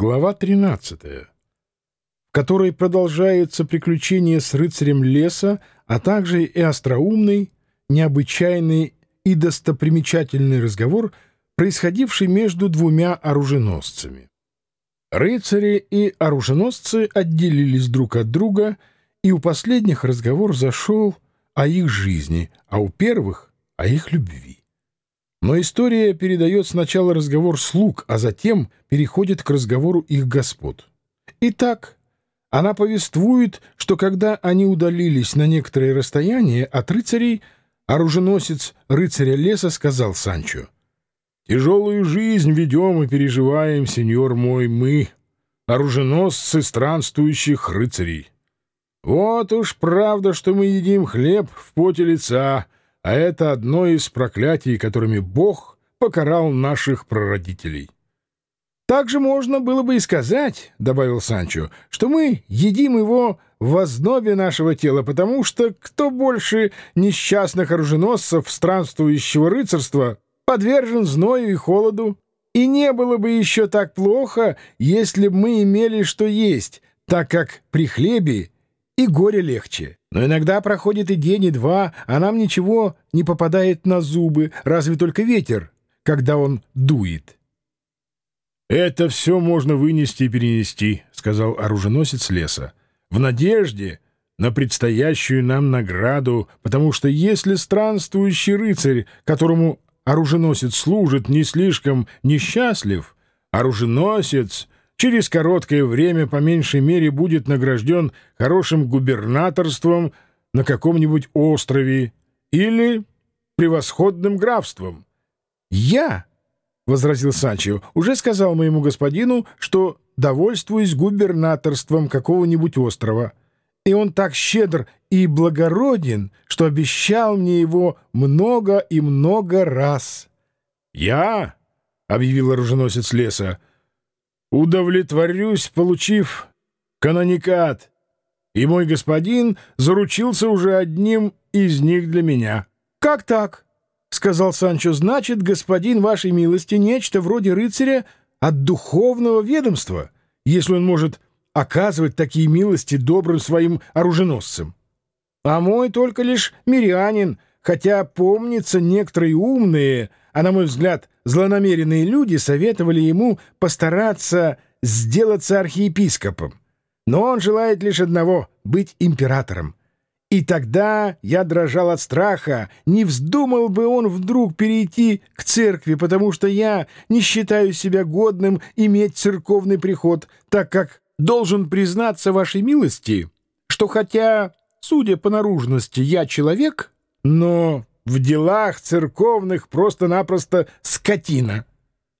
Глава 13, в которой продолжаются приключения с рыцарем леса, а также и остроумный, необычайный и достопримечательный разговор, происходивший между двумя оруженосцами. Рыцари и оруженосцы отделились друг от друга, и у последних разговор зашел о их жизни, а у первых — о их любви. Но история передает сначала разговор слуг, а затем переходит к разговору их господ. Итак, она повествует, что когда они удалились на некоторое расстояние от рыцарей, оруженосец рыцаря леса сказал Санчо, «Тяжелую жизнь ведем и переживаем, сеньор мой, мы, оруженосцы странствующих рыцарей. Вот уж правда, что мы едим хлеб в поте лица, — а это одно из проклятий, которыми Бог покарал наших прародителей. «Также можно было бы и сказать, — добавил Санчо, — что мы едим его в основе нашего тела, потому что кто больше несчастных оруженосцев странствующего рыцарства подвержен зною и холоду, и не было бы еще так плохо, если бы мы имели что есть, так как при хлебе и горе легче. Но иногда проходит и день, и два, а нам ничего не попадает на зубы, разве только ветер, когда он дует. «Это все можно вынести и перенести», — сказал оруженосец леса, — «в надежде на предстоящую нам награду, потому что если странствующий рыцарь, которому оруженосец служит, не слишком несчастлив, оруженосец — через короткое время по меньшей мере будет награжден хорошим губернаторством на каком-нибудь острове или превосходным графством. «Я», — возразил Санчо, — «уже сказал моему господину, что довольствуюсь губернаторством какого-нибудь острова, и он так щедр и благороден, что обещал мне его много и много раз». «Я», — объявил оруженосец леса, — удовлетворюсь, получив каноникат, и мой господин заручился уже одним из них для меня. — Как так? — сказал Санчо. — Значит, господин вашей милости нечто вроде рыцаря от духовного ведомства, если он может оказывать такие милости добрым своим оруженосцам. А мой только лишь мирянин, хотя, помнится, некоторые умные, а, на мой взгляд, злонамеренные люди советовали ему постараться сделаться архиепископом. Но он желает лишь одного — быть императором. И тогда я дрожал от страха, не вздумал бы он вдруг перейти к церкви, потому что я не считаю себя годным иметь церковный приход, так как должен признаться вашей милости, что хотя, судя по наружности, я человек, но в делах церковных просто-напросто скотина.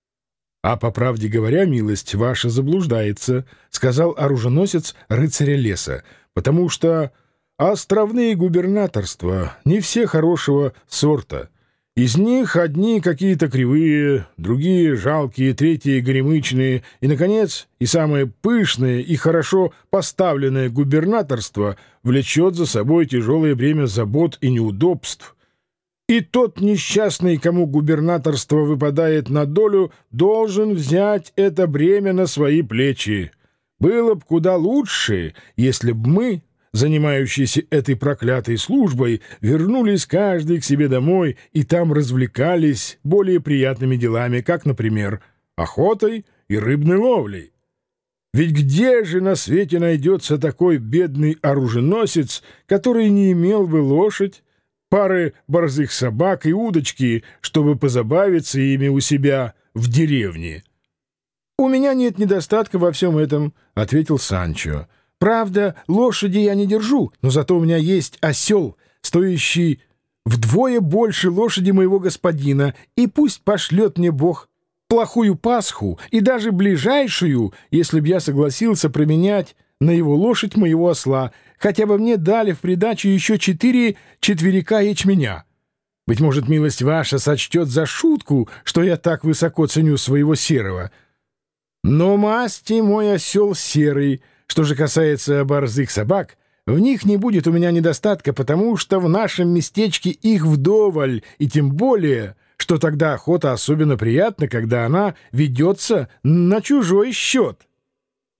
— А по правде говоря, милость ваша заблуждается, — сказал оруженосец рыцаря леса, — потому что островные губернаторства не все хорошего сорта. Из них одни какие-то кривые, другие жалкие, третьи горемычные, и, наконец, и самое пышное и хорошо поставленное губернаторство влечет за собой тяжелое бремя забот и неудобств — и тот несчастный, кому губернаторство выпадает на долю, должен взять это бремя на свои плечи. Было бы куда лучше, если б мы, занимающиеся этой проклятой службой, вернулись каждый к себе домой и там развлекались более приятными делами, как, например, охотой и рыбной ловлей. Ведь где же на свете найдется такой бедный оруженосец, который не имел бы лошадь, пары борзых собак и удочки, чтобы позабавиться ими у себя в деревне. — У меня нет недостатка во всем этом, — ответил Санчо. — Правда, лошади я не держу, но зато у меня есть осел, стоящий вдвое больше лошади моего господина, и пусть пошлет мне Бог плохую Пасху и даже ближайшую, если б я согласился променять на его лошадь моего осла, хотя бы мне дали в придачу еще четыре четверика ячменя. Быть может, милость ваша сочтет за шутку, что я так высоко ценю своего серого. Но масти мой осел серый. Что же касается борзых собак, в них не будет у меня недостатка, потому что в нашем местечке их вдоволь, и тем более, что тогда охота особенно приятна, когда она ведется на чужой счет.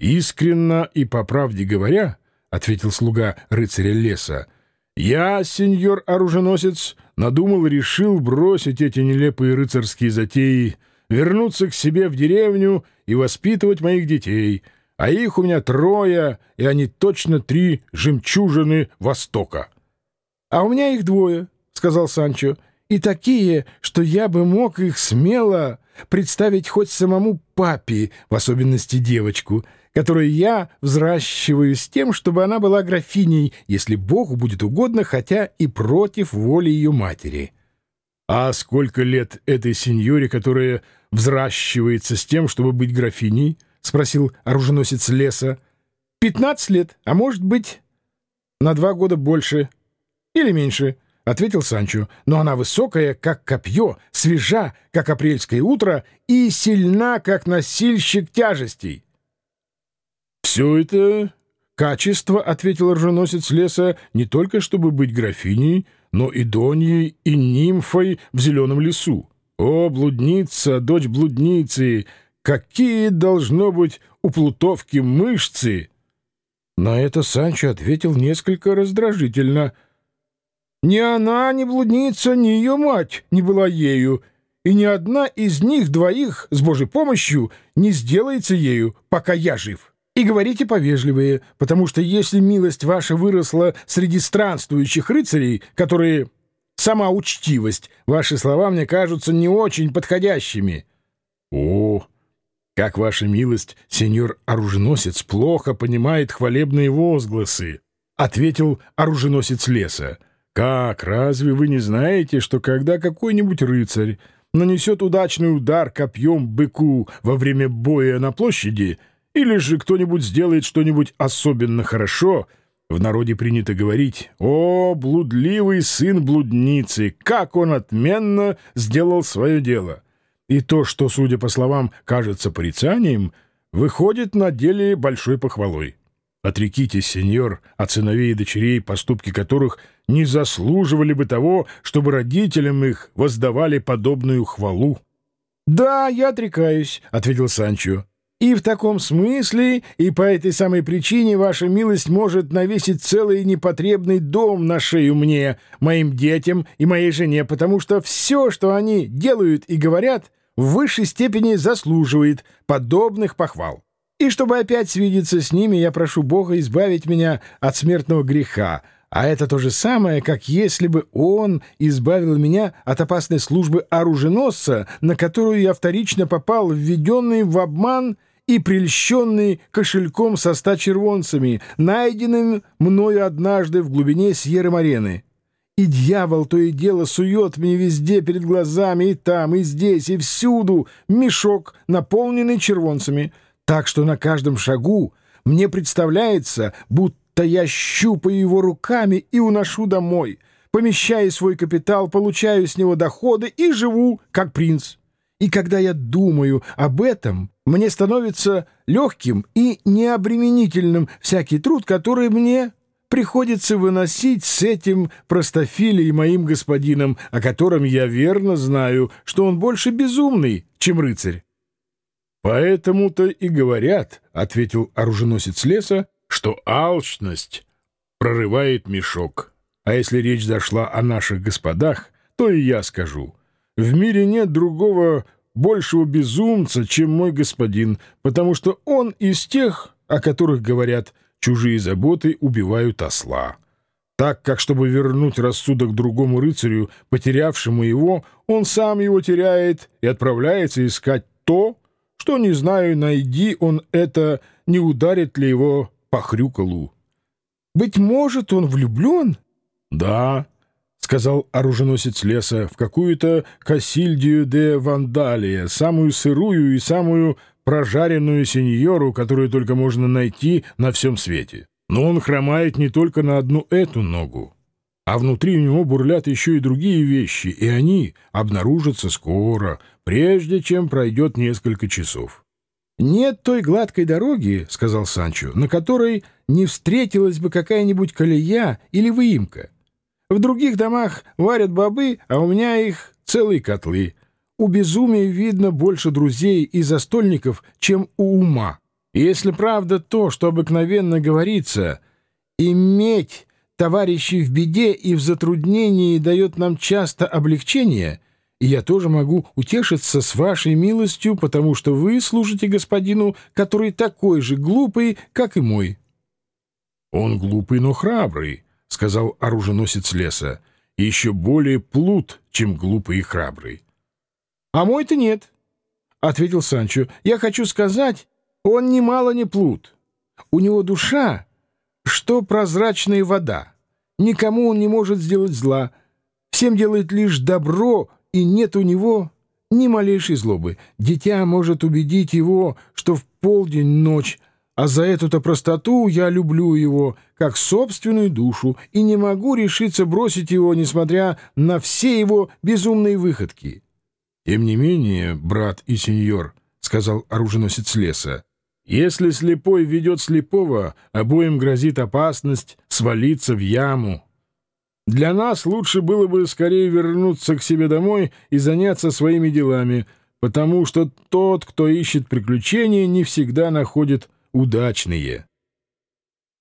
«Искренно и по правде говоря, — ответил слуга рыцаря леса, — я, сеньор оруженосец, надумал и решил бросить эти нелепые рыцарские затеи, вернуться к себе в деревню и воспитывать моих детей, а их у меня трое, и они точно три жемчужины Востока. — А у меня их двое, — сказал Санчо, — и такие, что я бы мог их смело представить хоть самому папе, в особенности девочку, которую я взращиваю с тем, чтобы она была графиней, если Богу будет угодно, хотя и против воли ее матери. — А сколько лет этой сеньоре, которая взращивается с тем, чтобы быть графиней? — спросил оруженосец леса. — Пятнадцать лет, а может быть, на два года больше или меньше, — ответил Санчо. — Но она высокая, как копье, свежа, как апрельское утро, и сильна, как носильщик тяжестей. — Все это качество, — ответил оруженосец леса, — не только чтобы быть графиней, но и доньей, и нимфой в зеленом лесу. «О, блудница, дочь блудницы! Какие должно быть у плутовки мышцы!» На это Санчо ответил несколько раздражительно. «Ни она, ни блудница, ни ее мать не была ею, и ни одна из них двоих с Божьей помощью не сделается ею, пока я жив. И говорите повежливее, потому что если милость ваша выросла среди странствующих рыцарей, которые сама учтивость. Ваши слова мне кажутся не очень подходящими». «О, как ваша милость, сеньор оруженосец, плохо понимает хвалебные возгласы», — ответил оруженосец леса. «Как, разве вы не знаете, что когда какой-нибудь рыцарь нанесет удачный удар копьем быку во время боя на площади, или же кто-нибудь сделает что-нибудь особенно хорошо — в народе принято говорить «О, блудливый сын блудницы! Как он отменно сделал свое дело!» И то, что, судя по словам, кажется порицанием, выходит на деле большой похвалой. Отрекитесь, сеньор, от сыновей и дочерей, поступки которых не заслуживали бы того, чтобы родителям их воздавали подобную хвалу. — Да, я отрекаюсь, — ответил Санчо. И в таком смысле, и по этой самой причине ваша милость может навесить целый непотребный дом на шею мне, моим детям и моей жене, потому что все, что они делают и говорят, в высшей степени заслуживает подобных похвал. И чтобы опять свидеться с ними, я прошу Бога избавить меня от смертного греха, а это то же самое, как если бы он избавил меня от опасной службы оруженосца, на которую я вторично попал, введенный в обман — и прельщенный кошельком со ста червонцами, найденным мною однажды в глубине Сьерры-Марены. И дьявол то и дело сует мне везде перед глазами, и там, и здесь, и всюду мешок, наполненный червонцами, так что на каждом шагу мне представляется, будто я щупаю его руками и уношу домой, помещаю свой капитал, получаю с него доходы и живу, как принц. И когда я думаю об этом, мне становится легким и необременительным всякий труд, который мне приходится выносить с этим простофилей моим господином, о котором я верно знаю, что он больше безумный, чем рыцарь. «Поэтому-то и говорят, — ответил оруженосец леса, — что алчность прорывает мешок. А если речь зашла о наших господах, то и я скажу — в мире нет другого большего безумца, чем мой господин, потому что он из тех, о которых говорят, чужие заботы убивают осла. Так как, чтобы вернуть рассудок другому рыцарю, потерявшему его, он сам его теряет и отправляется искать то, что, не знаю, найди он это, не ударит ли его по хрюкалу. «Быть может, он влюблен?» «Да, — сказал оруженосец леса, — в какую-то Кассильдию де Вандалия, самую сырую и самую прожаренную сеньору, которую только можно найти на всем свете. Но он хромает не только на одну эту ногу, а внутри у него бурлят еще и другие вещи, и они обнаружатся скоро, прежде чем пройдет несколько часов. «Нет той гладкой дороги, — сказал Санчо, — на которой не встретилась бы какая-нибудь колея или выемка». В других домах варят бобы, а у меня их целые котлы. У безумия видно больше друзей и застольников, чем у ума. Если правда то, что обыкновенно говорится, иметь товарищей в беде и в затруднении дает нам часто облегчение, и я тоже могу утешиться с вашей милостью, потому что вы служите господину, который такой же глупый, как и мой». «Он глупый, но храбрый», — сказал оруженосец леса, — «и еще более плут, чем глупый и храбрый». «А мой-то нет», — ответил Санчо. «Я хочу сказать, он немало не плут. У него душа, что прозрачная вода. Никому он не может сделать зла. Всем делает лишь добро, и нет у него ни малейшей злобы. Дитя может убедить его, что в полдень ночь, а за эту-то простоту я люблю его, как собственную душу, и не могу решиться бросить его, несмотря на все его безумные выходки. — Тем не менее, брат и сеньор, — сказал оруженосец леса, если слепой ведет слепого, обоим грозит опасность свалиться в яму. Для нас лучше было бы скорее вернуться к себе домой и заняться своими делами, потому что тот, кто ищет приключения, не всегда находит удачные.